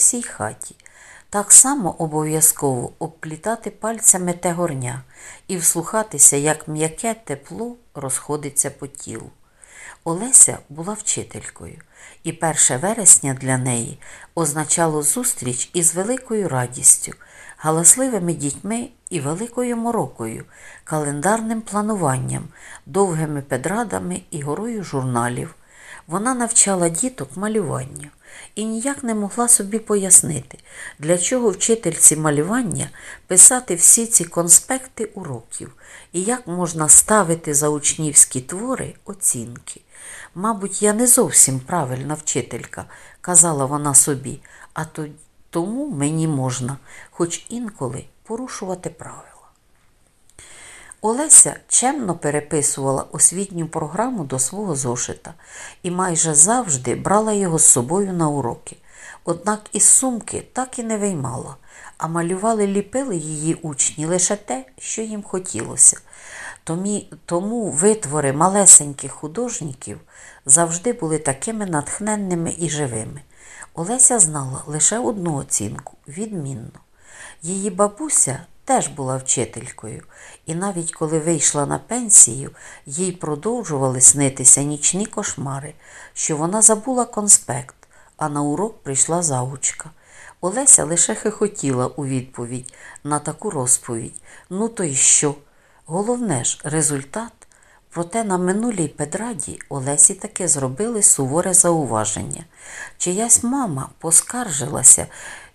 всій хаті. Так само обов'язково обплітати пальцями те горня і вслухатися, як м'яке тепло розходиться по тілу. Олеся була вчителькою, і 1 вересня для неї означало зустріч із великою радістю, галасливими дітьми і великою морокою, календарним плануванням, довгими педрадами і горою журналів. Вона навчала діток малюванню і ніяк не могла собі пояснити, для чого вчительці малювання писати всі ці конспекти уроків і як можна ставити за учнівські твори оцінки. Мабуть, я не зовсім правильна вчителька, казала вона собі, а то, тому мені можна, хоч інколи порушувати правила. Олеся чемно переписувала освітню програму до свого зошита і майже завжди брала його з собою на уроки. Однак із сумки так і не виймала, а малювали ліпили її учні лише те, що їм хотілося. Тому витвори малесеньких художників завжди були такими натхненними і живими. Олеся знала лише одну оцінку відмінно. Її бабуся теж була вчителькою, і навіть коли вийшла на пенсію, їй продовжували снитися нічні кошмари, що вона забула конспект, а на урок прийшла заучка. Олеся лише хихотіла у відповідь на таку розповідь. Ну то й що? Головне ж, результат. Проте на минулій педраді Олесі таки зробили суворе зауваження. Чиясь мама поскаржилася,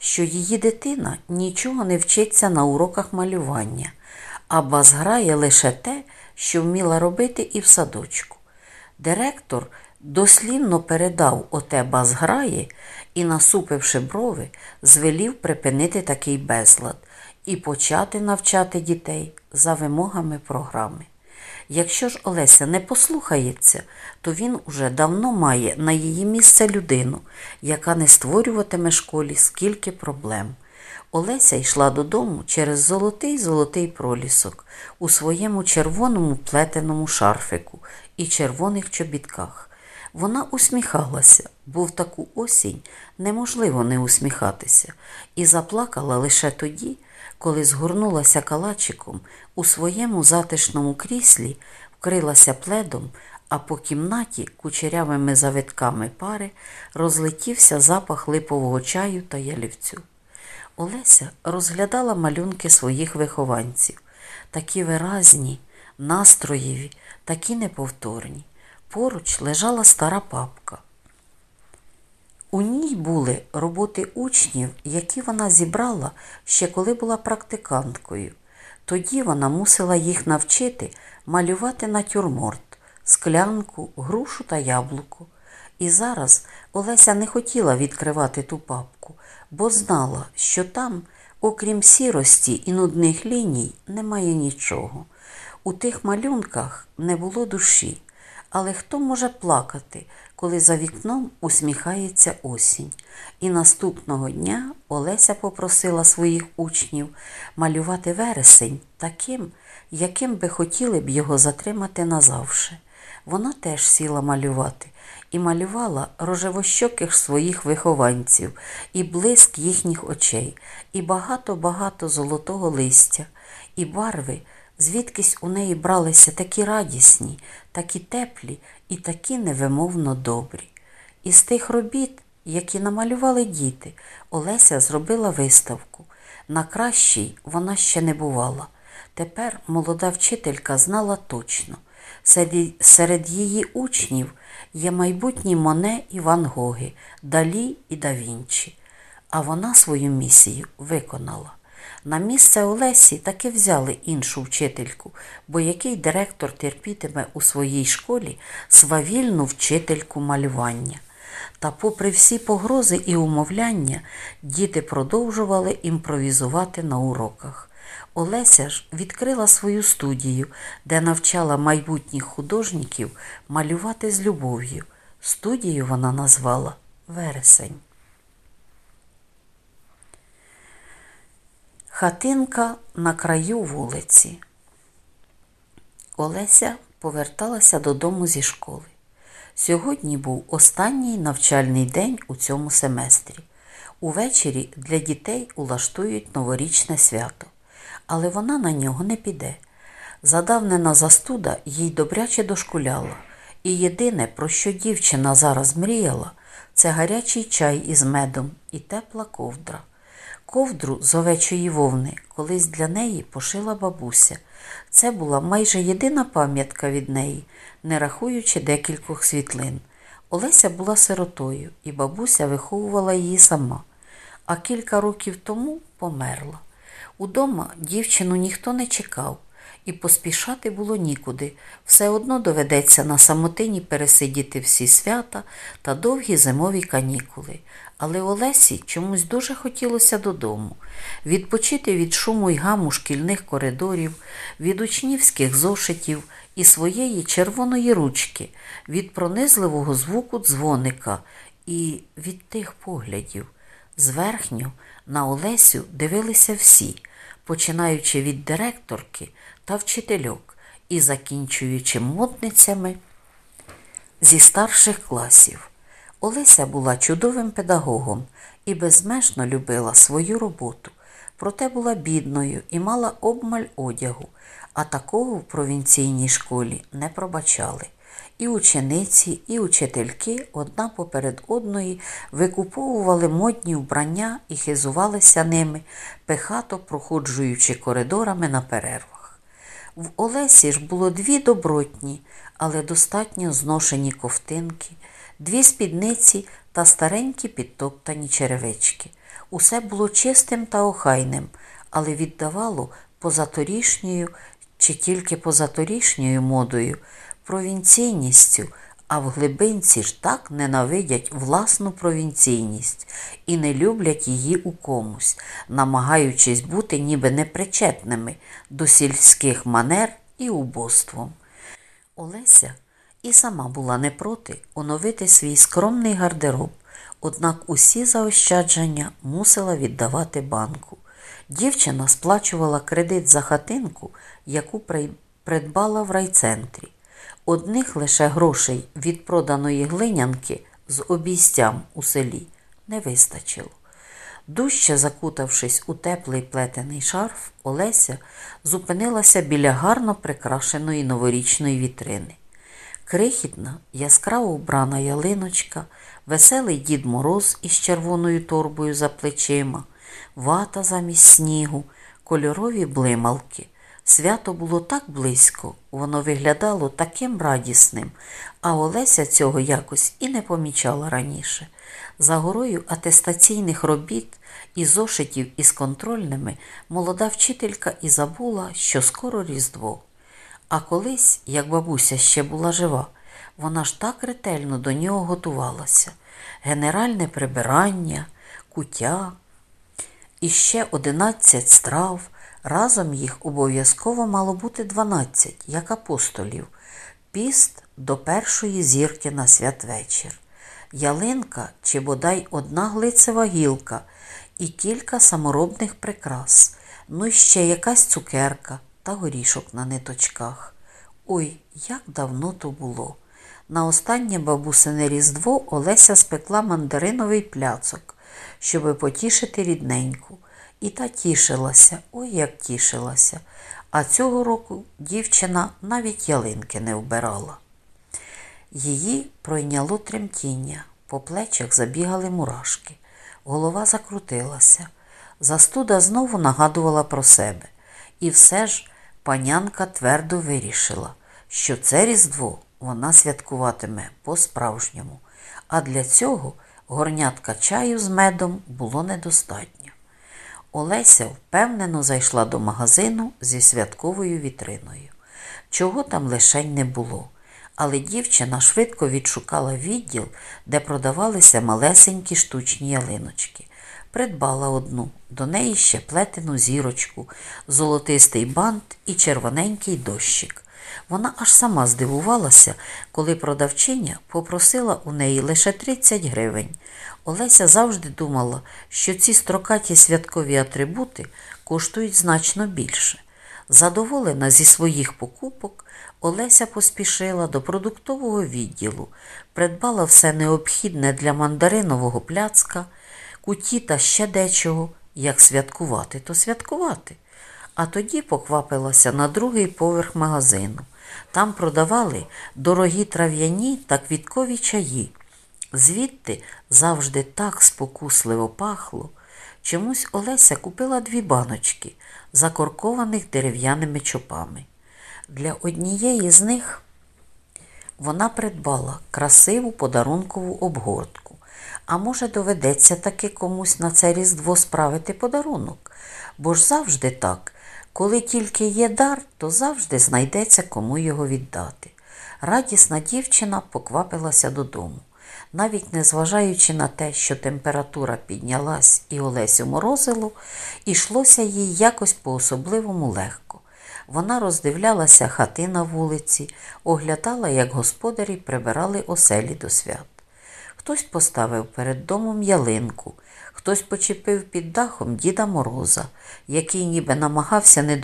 що її дитина нічого не вчиться на уроках малювання, а базграє лише те, що вміла робити і в садочку. Директор дослівно передав оте базграє і, насупивши брови, звелів припинити такий безлад і почати навчати дітей за вимогами програми. Якщо ж Олеся не послухається, то він уже давно має на її місце людину, яка не створюватиме школі скільки проблем. Олеся йшла додому через золотий золотий пролісок у своєму червоному плетеному шарфику і червоних чобітках. Вона усміхалася, бо в таку осінь неможливо не усміхатися, і заплакала лише тоді, коли згорнулася калачиком у своєму затишному кріслі, вкрилася пледом, а по кімнаті кучерявими завитками пари розлетівся запах липового чаю та ялівцю. Олеся розглядала малюнки своїх вихованців, такі виразні, настроєві, такі неповторні. Поруч лежала стара папка. У ній були роботи учнів, які вона зібрала ще коли була практиканткою. Тоді вона мусила їх навчити малювати натюрморт, склянку, грушу та яблуко. І зараз Олеся не хотіла відкривати ту папку, бо знала, що там, окрім сірості і нудних ліній, немає нічого. У тих малюнках не було душі. Але хто може плакати, коли за вікном усміхається осінь? І наступного дня Олеся попросила своїх учнів малювати вересень таким, яким би хотіли б його затримати назавше. Вона теж сіла малювати і малювала рожевощоких своїх вихованців, і блиск їхніх очей, і багато-багато золотого листя, і барви звідкись у неї бралися такі радісні, такі теплі і такі невимовно добрі. Із тих робіт, які намалювали діти, Олеся зробила виставку. На кращій вона ще не бувала. Тепер молода вчителька знала точно. Серед, її учнів є майбутні Моне і Ван Гоги, Далі і Да Вінчі. А вона свою місію виконала. На місце Олесі таки взяли іншу вчительку, бо який директор терпітиме у своїй школі свавільну вчительку малювання. Та, попри всі погрози і умовляння, діти продовжували імпровізувати на уроках. Олеся ж відкрила свою студію, де навчала майбутніх художників малювати з любов'ю. Студію вона назвала Вересень. Хатинка на краю вулиці. Олеся поверталася додому зі школи. Сьогодні був останній навчальний день у цьому семестрі. Увечері для дітей улаштують новорічне свято, але вона на нього не піде. Задавнена застуда їй добряче дошкуляла, і єдине, про що дівчина зараз мріяла, це гарячий чай із медом і тепла ковдра. Ковдру з овечої вовни колись для неї пошила бабуся. Це була майже єдина пам'ятка від неї, не рахуючи декількох світлин. Олеся була сиротою, і бабуся виховувала її сама, а кілька років тому померла. Удома дівчину ніхто не чекав, і поспішати було нікуди. Все одно доведеться на самотині пересидіти всі свята та довгі зимові канікули. Але Олесі чомусь дуже хотілося додому, відпочити від шуму й гаму шкільних коридорів, від учнівських зошитів і своєї червоної ручки, від пронизливого звуку дзвоника і від тих поглядів. Зверхню на Олесю дивилися всі, починаючи від директорки та вчительок і закінчуючи модницями зі старших класів. Олеся була чудовим педагогом і безмежно любила свою роботу, проте була бідною і мала обмаль одягу, а такого в провінційній школі не пробачали. І учениці, і учительки одна поперед одної викуповували модні вбрання і хизувалися ними, пехато проходжуючи коридорами на перервах. В Олесі ж було дві добротні, але достатньо зношені ковтинки, дві спідниці та старенькі підтоптані черевички. Усе було чистим та охайним, але віддавало позаторішньою чи тільки позаторішньою модою, провінційністю, а в глибинці ж так ненавидять власну провінційність і не люблять її у комусь, намагаючись бути ніби непричетними до сільських манер і убоством. Олеся і сама була не проти оновити свій скромний гардероб, однак усі заощадження мусила віддавати банку. Дівчина сплачувала кредит за хатинку, яку придбала в райцентрі. Одних лише грошей від проданої глинянки з обійстям у селі не вистачило. Дужче закутавшись у теплий плетений шарф, Олеся зупинилася біля гарно прикрашеної новорічної вітрини. Крихітна, яскраво вбрана ялиночка, веселий дід Мороз із червоною торбою за плечима, вата замість снігу, кольорові блималки. Свято було так близько, воно виглядало таким радісним, а Олеся цього якось і не помічала раніше. За горою атестаційних робіт і зошитів із контрольними молода вчителька і забула, що скоро Різдво. А колись, як бабуся ще була жива, вона ж так ретельно до нього готувалася. Генеральне прибирання, куття і ще одинадцять страв. Разом їх обов'язково мало бути дванадцять, як апостолів, піст до першої зірки на святвечір, ялинка чи бодай одна глицева гілка і кілька саморобних прикрас, ну і ще якась цукерка та горішок на ниточках. Ой, як давно то було. На останнє бабусине різдво Олеся спекла мандариновий пляцок, щоби потішити рідненьку. І та тішилася, ой як тішилася, а цього року дівчина навіть ялинки не вбирала. Її пройняло тремтіння, по плечах забігали мурашки, голова закрутилася. Застуда знову нагадувала про себе. І все ж панянка твердо вирішила, що це Різдво вона святкуватиме по-справжньому, а для цього горнятка чаю з медом було недостатньо. Олеся впевнено зайшла до магазину зі святковою вітриною. Чого там лишень не було, але дівчина швидко відшукала відділ, де продавалися малесенькі штучні ялиночки. Придбала одну, до неї ще плетену зірочку, золотистий бант і червоненький дощик. Вона аж сама здивувалася, коли продавчиня попросила у неї лише 30 гривень. Олеся завжди думала, що ці строкаті святкові атрибути коштують значно більше. Задоволена зі своїх покупок, Олеся поспішила до продуктового відділу, придбала все необхідне для мандаринового пляцка, куті та ще дечого, як святкувати, то святкувати. А тоді поквапилася на другий поверх магазину. Там продавали дорогі трав'яні та квіткові чаї. Звідти завжди так спокусливо пахло. Чомусь Олеся купила дві баночки, закоркованих дерев'яними чопами. Для однієї з них вона придбала красиву подарункову обгортку. А може, доведеться таки комусь на це різдво справити подарунок. Бо ж завжди так, коли тільки є дар, то завжди знайдеться кому його віддати. Радісна дівчина поквапилася додому. Навіть незважаючи на те, що температура піднялась і Олесю морозило, ішлося їй якось по-особливому легко. Вона роздивлялася хати на вулиці, оглядала, як господарі прибирали оселі до свят. Хтось поставив перед домом ялинку, хтось почепив під дахом Діда Мороза, який ніби намагався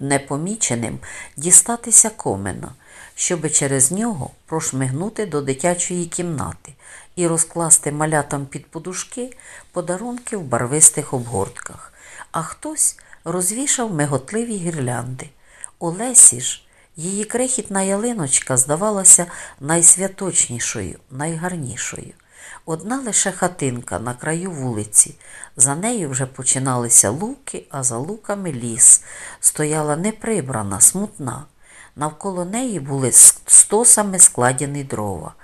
непоміченим дістатися комена, щоби через нього прошмигнути до дитячої кімнати і розкласти малятам під подушки подарунки в барвистих обгортках, а хтось розвішав миготливі гірлянди. Олесі ж її крихітна ялиночка здавалася найсвяточнішою, найгарнішою. Одна лише хатинка на краю вулиці. За нею вже починалися луки, а за луками ліс. Стояла неприбрана, смутна. Навколо неї були стосами складені дрова.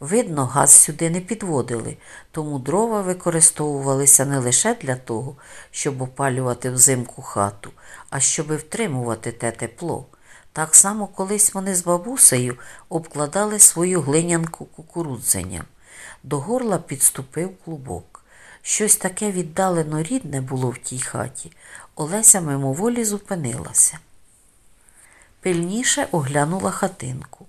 Видно, газ сюди не підводили, тому дрова використовувалися не лише для того, щоб опалювати взимку хату, а щоб втримувати те тепло. Так само колись вони з бабусею обкладали свою глинянку кукурудзенням. До горла підступив клубок. Щось таке віддалено рідне було в тій хаті. Олеся мимоволі зупинилася. Пильніше оглянула хатинку.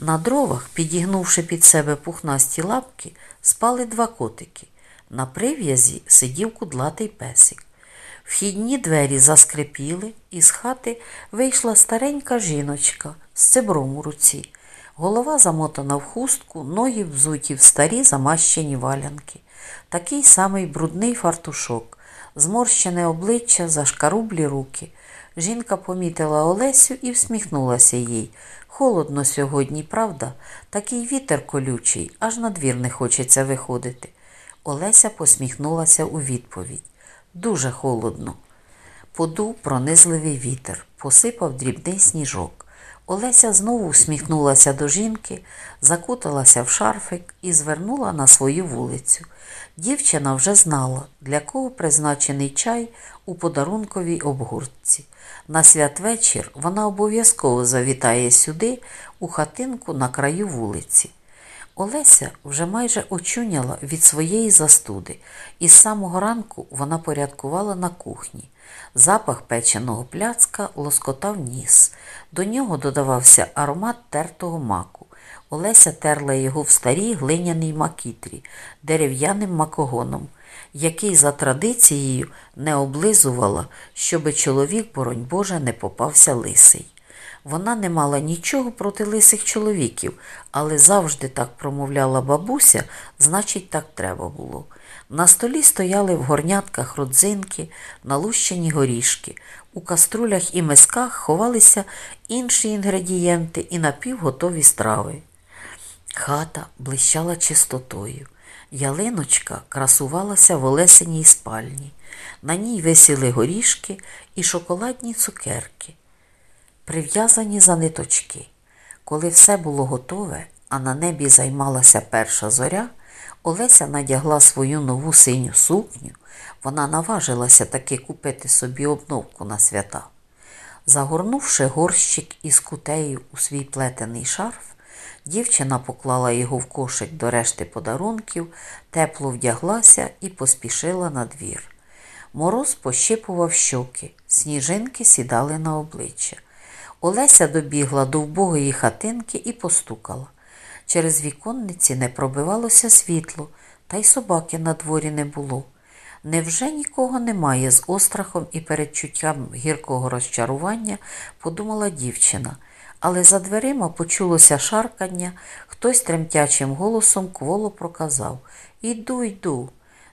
На дровах, підігнувши під себе пухнасті лапки, спали два котики. На прив'язі сидів кудлатий песик. Вхідні двері заскрипіли, і з хати вийшла старенька жіночка з цебром у руці. Голова замотана в хустку, ноги взуті в старі замащені валянки. Такий самий брудний фартушок, зморщене обличчя, зашкарублі руки. Жінка помітила Олесю і всміхнулася їй. Холодно сьогодні, правда? Такий вітер колючий, аж на двір не хочеться виходити. Олеся посміхнулася у відповідь. Дуже холодно. Подув пронизливий вітер, посипав дрібний сніжок. Олеся знову усміхнулася до жінки, закуталася в шарфик і звернула на свою вулицю. Дівчина вже знала, для кого призначений чай у подарунковій обгуртці. На святвечір вона обов'язково завітає сюди, у хатинку на краю вулиці. Олеся вже майже очуняла від своєї застуди, і з самого ранку вона порядкувала на кухні. Запах печеного пляцка лоскотав ніс. До нього додавався аромат тертого маку. Олеся терла його в старій глиняній макітрі, дерев'яним макогоном, який за традицією не облизувала, щоби чоловік, боронь Боже, не попався лисий. Вона не мала нічого проти лисих чоловіків, але завжди так промовляла бабуся, значить, так треба було. На столі стояли в горнятках родзинки, налущені горішки. У каструлях і мисках ховалися інші інгредієнти і напівготові страви. Хата блищала чистотою. Ялиночка красувалася в Олесеній спальні. На ній висіли горішки і шоколадні цукерки, прив'язані за ниточки. Коли все було готове, а на небі займалася перша зоря, Олеся надягла свою нову синю сукню. Вона наважилася таки купити собі обновку на свята. Загорнувши горщик із кутею у свій плетений шарф, дівчина поклала його в кошик до решти подарунків, тепло вдяглася і поспішила на двір. Мороз пощипував щоки, сніжинки сідали на обличчя. Олеся добігла до вбогої хатинки і постукала. Через віконниці не пробивалося світло, та й собаки на дворі не було. Невже нікого немає з острахом і передчуттям гіркого розчарування, подумала дівчина, але за дверима почулося шаркання, хтось тремтячим голосом кволо проказав Іду, йду.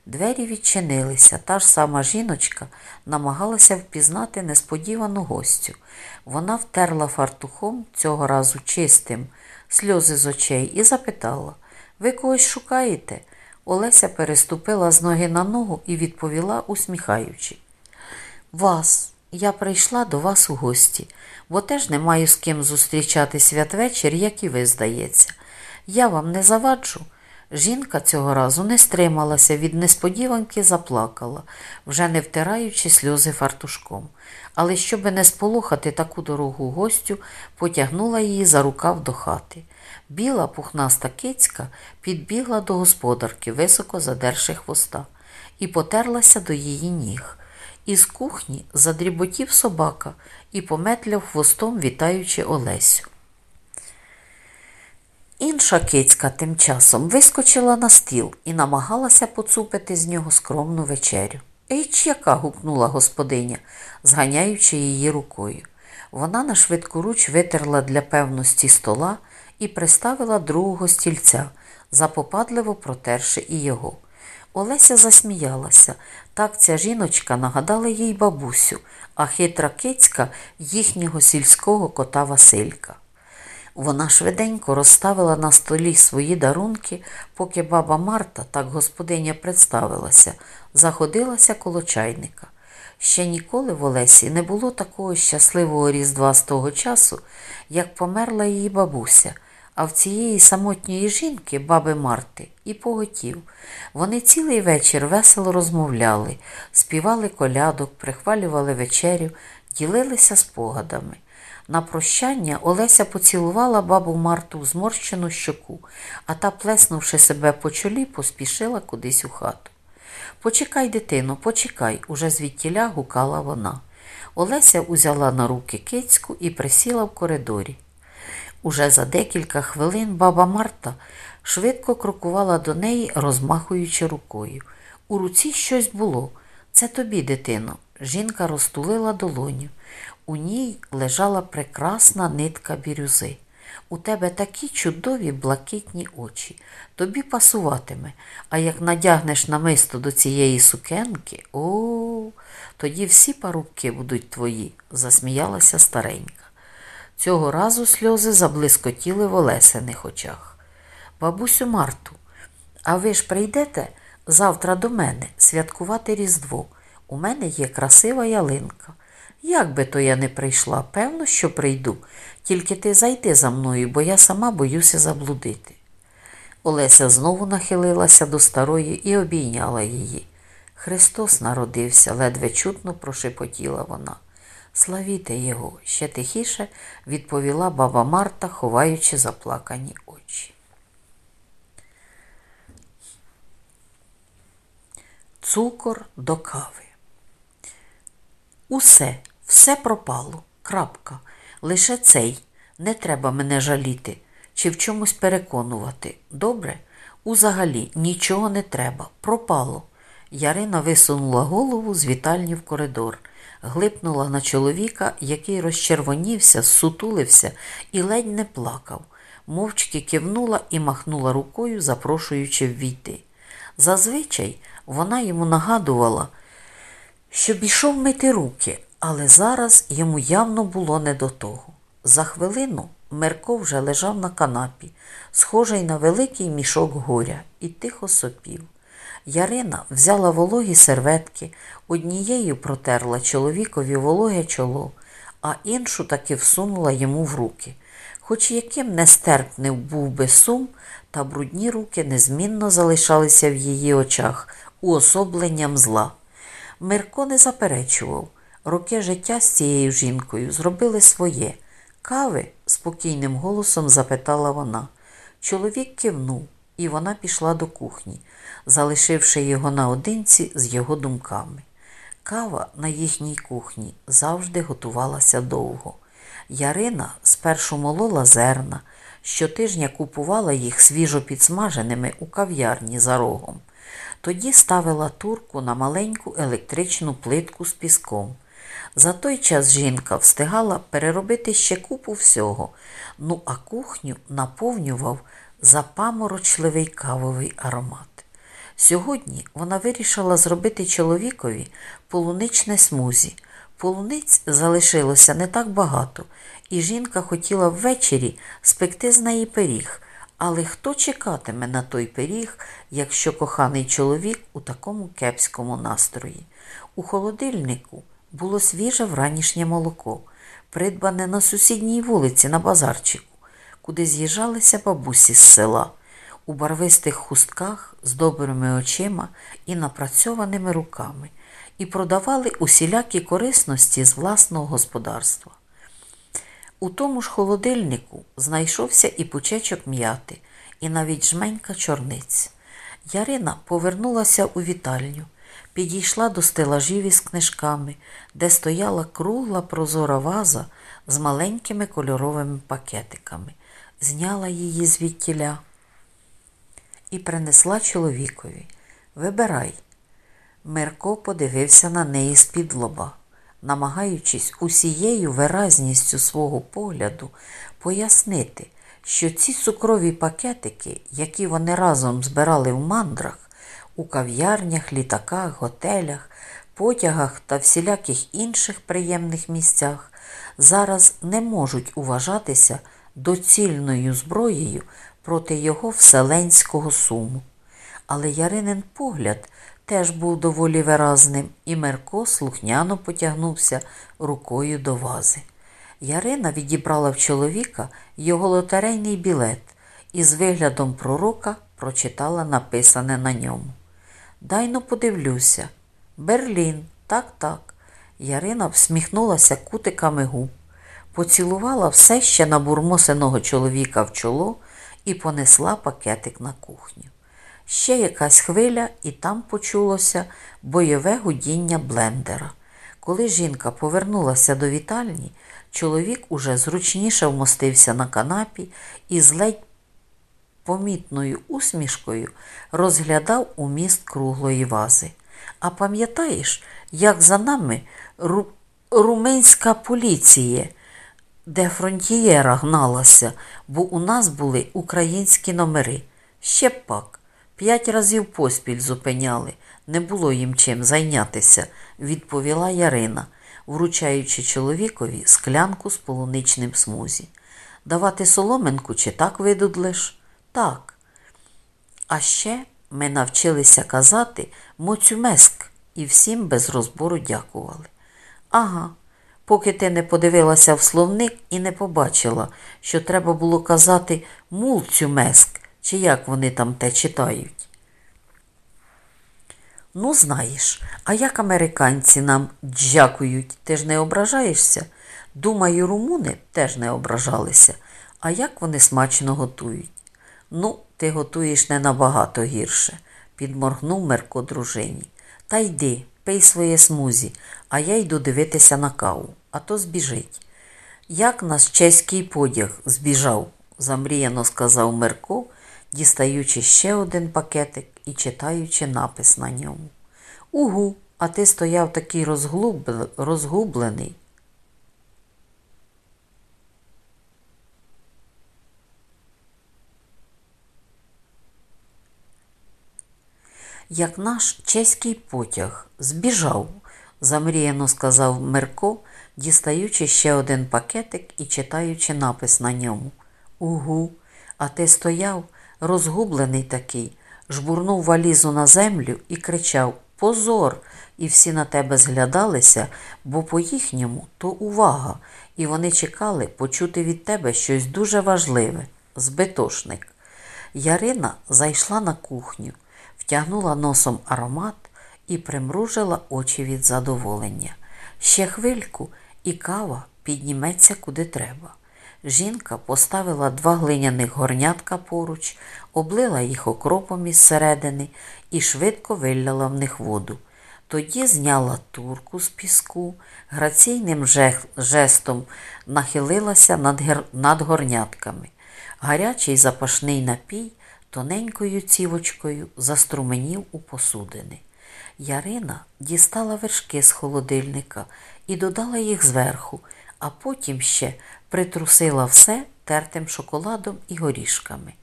Двері відчинилися. Та ж сама жіночка намагалася впізнати несподівану гостю. Вона втерла фартухом, цього разу чистим, сльози з очей і запитала Ви когось шукаєте? Олеся переступила з ноги на ногу і відповіла, усміхаючи. Вас, я прийшла до вас у гості, бо теж не маю з ким зустрічати святвечір, як і ви, здається. Я вам не заваджу. Жінка цього разу не стрималася, від несподіванки заплакала, вже не втираючи сльози фартушком. Але, щоби не сполохати таку дорогу гостю, потягнула її за рукав до хати. Біла пухнаста кицька підбігла до господарки, високо задерши хвоста, і потерлася до її ніг. Із кухні задріботів собака і пометляв хвостом, вітаючи Олесю. Інша кицька тим часом вискочила на стіл і намагалася поцупити з нього скромну вечерю. Ейч, яка. гукнула господиня, зганяючи її рукою. Вона на швидку руч витерла для певності стола і приставила другого стільця, запопадливо протерши і його. Олеся засміялася. Так ця жіночка нагадала їй бабусю, а хитра кицька їхнього сільського кота Василька. Вона швиденько розставила на столі свої дарунки, поки баба Марта, так господиня представилася, заходилася коло чайника. Ще ніколи в Олесі не було такого щасливого різдва з того часу, як померла її бабуся, а в цієї самотньої жінки, баби Марти, і поготів. Вони цілий вечір весело розмовляли, співали колядок, прихвалювали вечерю, ділилися спогадами. На прощання Олеся поцілувала бабу Марту в зморщену щоку, а та, плеснувши себе по чолі, поспішила кудись у хату. Почекай, дитино, почекай, уже звідтіля гукала вона. Олеся узяла на руки кицьку і присіла в коридорі. Уже за декілька хвилин баба Марта швидко крокувала до неї, розмахуючи рукою. У руці щось було. Це тобі, дитино. Жінка розтулила долоню. У ній лежала прекрасна нитка бірюзи. У тебе такі чудові блакитні очі. Тобі пасуватиме, а як надягнеш намисто до цієї сукенки, о, тоді всі парубки будуть твої, засміялася старенька. Цього разу сльози заблискотіли в Олесених очах. Бабусю Марту, а ви ж прийдете завтра до мене святкувати Різдво. У мене є красива ялинка. Як би то я не прийшла, певно, що прийду, тільки ти зайди за мною, бо я сама боюся заблудити. Олеся знову нахилилася до старої і обійняла її. Христос народився, ледве чутно прошепотіла вона. Славіте його, ще тихіше відповіла баба Марта, ховаючи заплакані очі. Цукор до кави. Усе, все пропало. Крапка. Лише цей. Не треба мене жаліти чи в чомусь переконувати. Добре? Узагалі нічого не треба. Пропало. Ярина висунула голову з вітальні в коридор, глипнула на чоловіка, який розчервонівся, сутулився і ледь не плакав. Мовчки кивнула і махнула рукою, запрошуючи ввійти. Зазвичай вона йому нагадувала, щоб ішов мити руки, але зараз йому явно було не до того. За хвилину Мерко вже лежав на канапі, схожий на великий мішок горя, і тихо сопів. Ярина взяла вологі серветки, однією протерла чоловікові вологе чоло, а іншу таки всунула йому в руки. Хоч яким нестерпним був би сум, та брудні руки незмінно залишалися в її очах уособленням зла. Мирко не заперечував. Роки життя з цією жінкою зробили своє. Кави? спокійним голосом запитала вона. Чоловік кивнув, і вона пішла до кухні, залишивши його наодинці з його думками. Кава на їхній кухні завжди готувалася довго. Ярина спершу молола зерна, щотижня купувала їх свіжо підсмаженими у кав'ярні за рогом. Тоді ставила турку на маленьку електричну плитку з піском. За той час жінка встигала переробити ще купу всього, ну а кухню наповнював запаморочливий кавовий аромат. Сьогодні вона вирішила зробити чоловікові полуничне смузі. Полуниць залишилося не так багато, і жінка хотіла ввечері спекти з неї пиріг. Але хто чекатиме на той пиріг, якщо коханий чоловік у такому кепському настрої? У холодильнику було свіже вранішнє молоко, придбане на сусідній вулиці на базарчику, куди з'їжджалися бабусі з села, у барвистих хустках з добрими очима і напрацьованими руками, і продавали усілякі корисності з власного господарства. У тому ж холодильнику знайшовся і пучечок м'яти, і навіть жменька чорниць. Ярина повернулася у вітальню, підійшла до стелажів із книжками, де стояла кругла прозора ваза з маленькими кольоровими пакетиками, зняла її звідтіля і принесла чоловікові. Вибирай. Мирко подивився на неї з-під лоба намагаючись усією виразністю свого погляду пояснити, що ці цукрові пакетики, які вони разом збирали в мандрах, у кав'ярнях, літаках, готелях, потягах та всіляких інших приємних місцях, зараз не можуть уважатися доцільною зброєю проти його вселенського суму. Але Яринин погляд теж був доволі виразним, і Мерко слухняно потягнувся рукою до вази. Ярина відібрала в чоловіка його лотерейний білет і з виглядом пророка прочитала написане на ньому. Дайно подивлюся. Берлін, так, так. Ярина всміхнулася кутиками губ, поцілувала все ще набурмосеного чоловіка в чоло і понесла пакетик на кухню. Ще якась хвиля, і там почулося бойове гудіння блендера. Коли жінка повернулася до вітальні, чоловік уже зручніше вмостився на канапі і з ледь помітною усмішкою розглядав уміст круглої вази. А пам'ятаєш, як за нами ру... руминська поліція, де фронтієра гналася, бо у нас були українські номери. Ще пак. П'ять разів поспіль зупиняли, не було їм чим зайнятися, відповіла Ярина, вручаючи чоловікові склянку з полуничним смузі. Давати соломинку чи так видудлиш? Так. А ще ми навчилися казати моцюмеск і всім без розбору дякували. Ага, поки ти не подивилася в словник і не побачила, що треба було казати мулцюмеск чи як вони там те читають? Ну, знаєш, а як американці нам дякують, ти ж не ображаєшся? Думаю, румуни теж не ображалися. А як вони смачно готують? Ну, ти готуєш не набагато гірше, підморгнув Мерко дружині. Та йди, пий своє смузі, а я йду дивитися на каву, а то збіжить. Як наш чеський подяг збіжав, замріяно сказав Мерко, дістаючи ще один пакетик і читаючи напис на ньому. Угу, а ти стояв такий розгублений. Як наш чеський потяг збіжав, замріяно сказав Мерко, дістаючи ще один пакетик і читаючи напис на ньому. Угу, а ти стояв, розгублений такий, жбурнув валізу на землю і кричав Позор! І всі на тебе зглядалися, бо по їхньому то увага, і вони чекали почути від тебе щось дуже важливе збитошник. Ярина зайшла на кухню, втягнула носом аромат і примружила очі від задоволення. Ще хвильку, і кава підніметься куди треба. Жінка поставила два глиняних горнятка поруч, облила їх окропом із середини і швидко виляла в них воду. Тоді зняла турку з піску, граційним жестом нахилилася над, горнятками. Гарячий запашний напій тоненькою цівочкою заструменів у посудини. Ярина дістала вершки з холодильника і додала їх зверху, а потім ще притрусила все тертим шоколадом і горішками.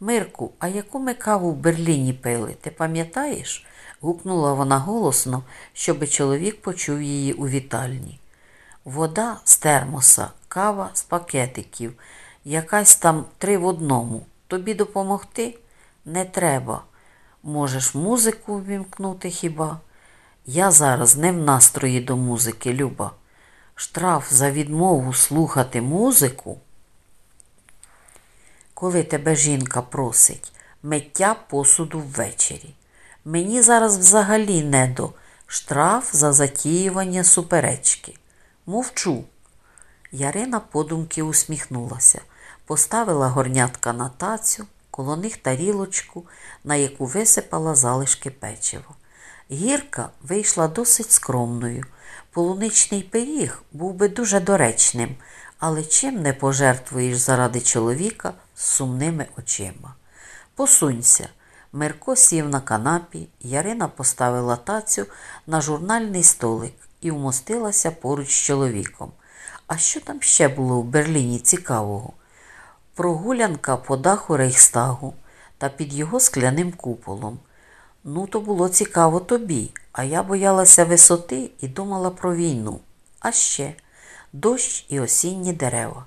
Мирку, а яку ми каву в Берліні пили, ти пам'ятаєш? гукнула вона голосно, щоби чоловік почув її у вітальні. Вода з термоса, кава з пакетиків, якась там три в одному. Тобі допомогти? Не треба. Можеш музику ввімкнути хіба? Я зараз не в настрої до музики, Люба. Штраф за відмову слухати музику. Коли тебе жінка просить миття посуду ввечері. Мені зараз взагалі не до штраф за затіювання суперечки. Мовчу. Ярина подумки усміхнулася, поставила горнятка на тацю, коло них тарілочку, на яку висипала залишки печива. Гірка вийшла досить скромною. Полуничний пиріг був би дуже доречним, але чим не пожертвуєш заради чоловіка з сумними очима. Посунься. Мирко сів на канапі, Ярина поставила тацю на журнальний столик і вмостилася поруч з чоловіком. А що там ще було в Берліні цікавого? Прогулянка по даху Рейхстагу та під його скляним куполом. Ну, то було цікаво тобі, а я боялася висоти і думала про війну. А ще дощ і осінні дерева.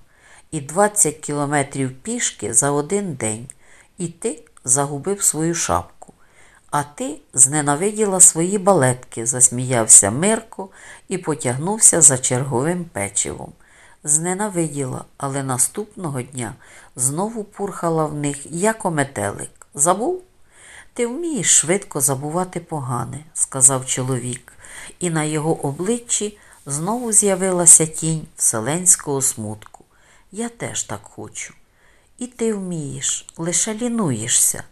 І 20 кілометрів пішки за один день. І ти загубив свою шапку. А ти зненавиділа свої балетки, засміявся Мирко і потягнувся за черговим печивом. Зненавиділа, але наступного дня знову пурхала в них, як ометелик. Забув? Ти вмієш швидко забувати погане, сказав чоловік, і на його обличчі знову з'явилася тінь вселенського смутку. Я теж так хочу. І ти вмієш, лише лінуєшся,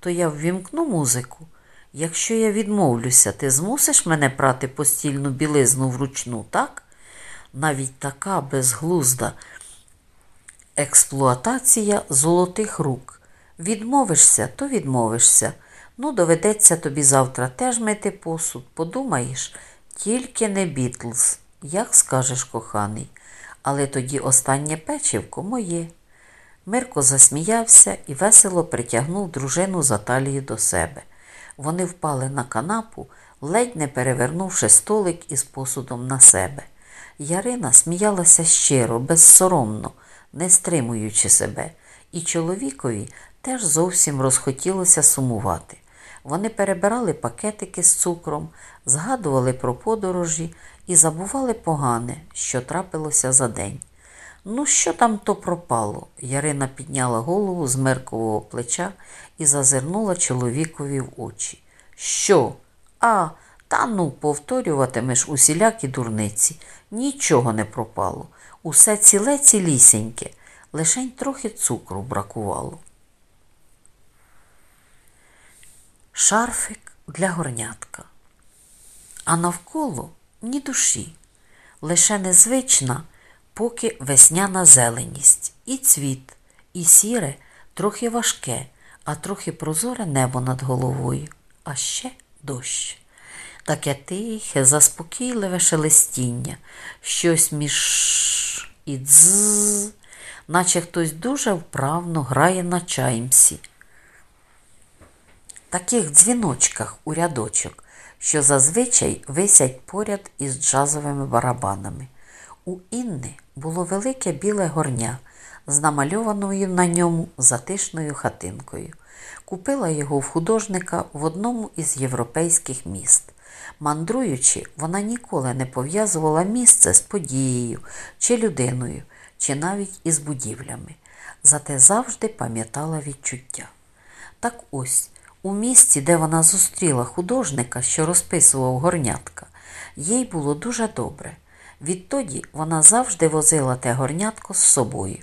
то я ввімкну музику. Якщо я відмовлюся, ти змусиш мене прати постільну білизну вручну, так? Навіть така безглузда експлуатація золотих рук. Відмовишся, то відмовишся. Ну, доведеться тобі завтра теж мити посуд. Подумаєш, тільки не Бітлз, як скажеш коханий, але тоді останнє печивко моє. Мирко засміявся і весело притягнув дружину за талію до себе. Вони впали на канапу, ледь не перевернувши столик із посудом на себе. Ярина сміялася щиро, безсоромно, не стримуючи себе, і чоловікові теж зовсім розхотілося сумувати. Вони перебирали пакетики з цукром, згадували про подорожі і забували погане, що трапилося за день. Ну, що там то пропало? Ярина підняла голову з меркового плеча і зазирнула чоловікові в очі. Що? А, та ну, повторюватимеш усілякі дурниці. Нічого не пропало. Усе ціле цілісіньке, лишень трохи цукру бракувало. Шарфик для горнятка. А навколо ні душі, лише незвична поки весняна зеленість, і цвіт, і сіре, трохи важке, а трохи прозоре небо над головою, а ще дощ. Таке тихе, заспокійливе шелестіння, щось між і дз, наче хтось дуже вправно грає на чаймсі. Таких дзвіночках у рядочок, що зазвичай висять поряд із джазовими барабанами. У Інни було велике біле горня з намальованою на ньому затишною хатинкою. Купила його в художника в одному із європейських міст. Мандруючи, вона ніколи не пов'язувала місце з подією чи людиною, чи навіть із будівлями, зате завжди пам'ятала відчуття. Так ось, у місці, де вона зустріла художника, що розписував горнятка, їй було дуже добре. Відтоді вона завжди возила те горнятко з собою.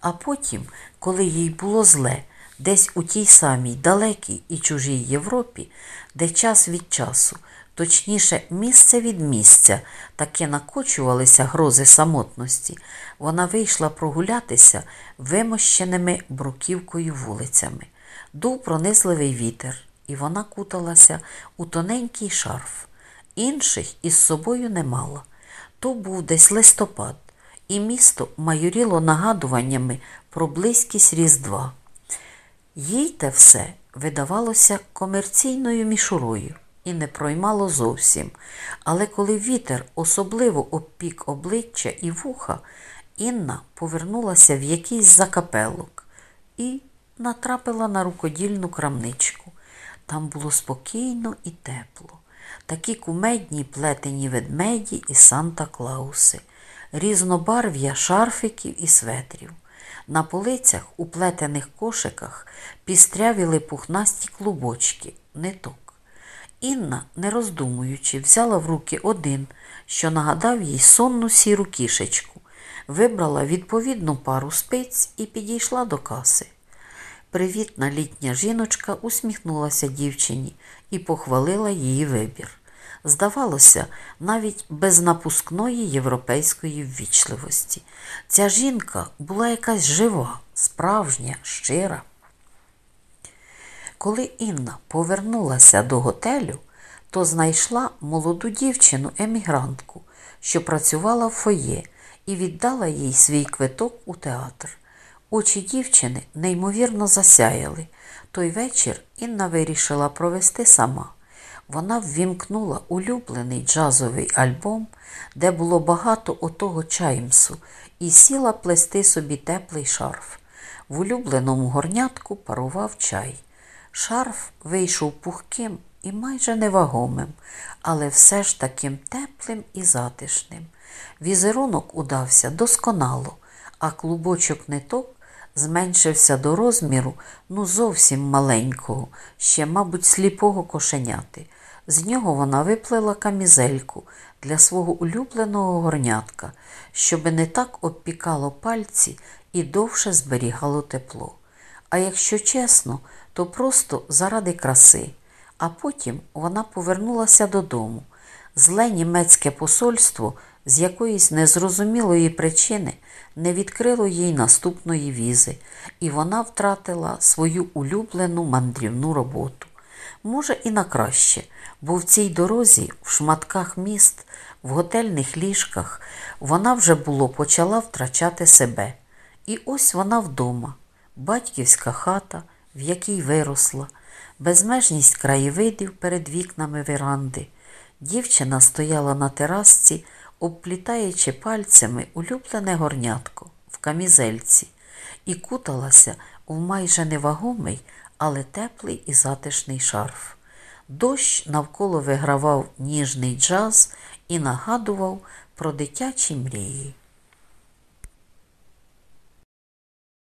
А потім, коли їй було зле, десь у тій самій далекій і чужій Європі, де час від часу, точніше, місце від місця, таке накочувалися грози самотності, вона вийшла прогулятися вимощеними бруківкою вулицями. Дув пронизливий вітер, і вона куталася у тоненький шарф. Інших із собою не мала. То був десь листопад, і місто майоріло нагадуваннями про близькість Різдва. Їй те все видавалося комерційною мішурою і не проймало зовсім. Але коли вітер особливо обпік обличчя і вуха, Інна повернулася в якийсь закапелок і натрапила на рукодільну крамничку. Там було спокійно і тепло. Такі кумедні плетені ведмеді і Санта Клауси, різнобарв'я шарфиків і светрів. На полицях у плетених кошиках пістрявіли пухнасті клубочки, ниток. Інна, не роздумуючи, взяла в руки один, що нагадав їй сонну сіру кішечку, вибрала відповідну пару спиць і підійшла до каси. Привітна літня жіночка усміхнулася дівчині і похвалила її вибір. Здавалося, навіть без напускної європейської ввічливості. Ця жінка була якась жива, справжня, щира. Коли Інна повернулася до готелю, то знайшла молоду дівчину емігрантку, що працювала в фоє, і віддала їй свій квиток у театр. Очі дівчини неймовірно засяяли. Той вечір Інна вирішила провести сама. Вона ввімкнула улюблений джазовий альбом, де було багато отого чаймсу, і сіла плести собі теплий шарф. В улюбленому горнятку парував чай. Шарф вийшов пухким і майже невагомим, але все ж таким теплим і затишним. Візерунок удався досконало, а клубочок ниток зменшився до розміру ну зовсім маленького, ще, мабуть, сліпого кошеняти. З нього вона виплела камізельку для свого улюбленого горнятка, щоби не так обпікало пальці і довше зберігало тепло. А якщо чесно, то просто заради краси. А потім вона повернулася додому. Зле німецьке посольство з якоїсь незрозумілої причини не відкрило їй наступної візи, і вона втратила свою улюблену мандрівну роботу. Може, і на краще, бо в цій дорозі, в шматках міст, в готельних ліжках, вона вже було почала втрачати себе. І ось вона вдома, батьківська хата, в якій виросла, безмежність краєвидів перед вікнами веранди. Дівчина стояла на терасці, обплітаючи пальцями улюблене горнятко в камізельці, і куталася в майже невагомий, але теплий і затишний шарф. Дощ навколо вигравав ніжний джаз і нагадував про дитячі мрії.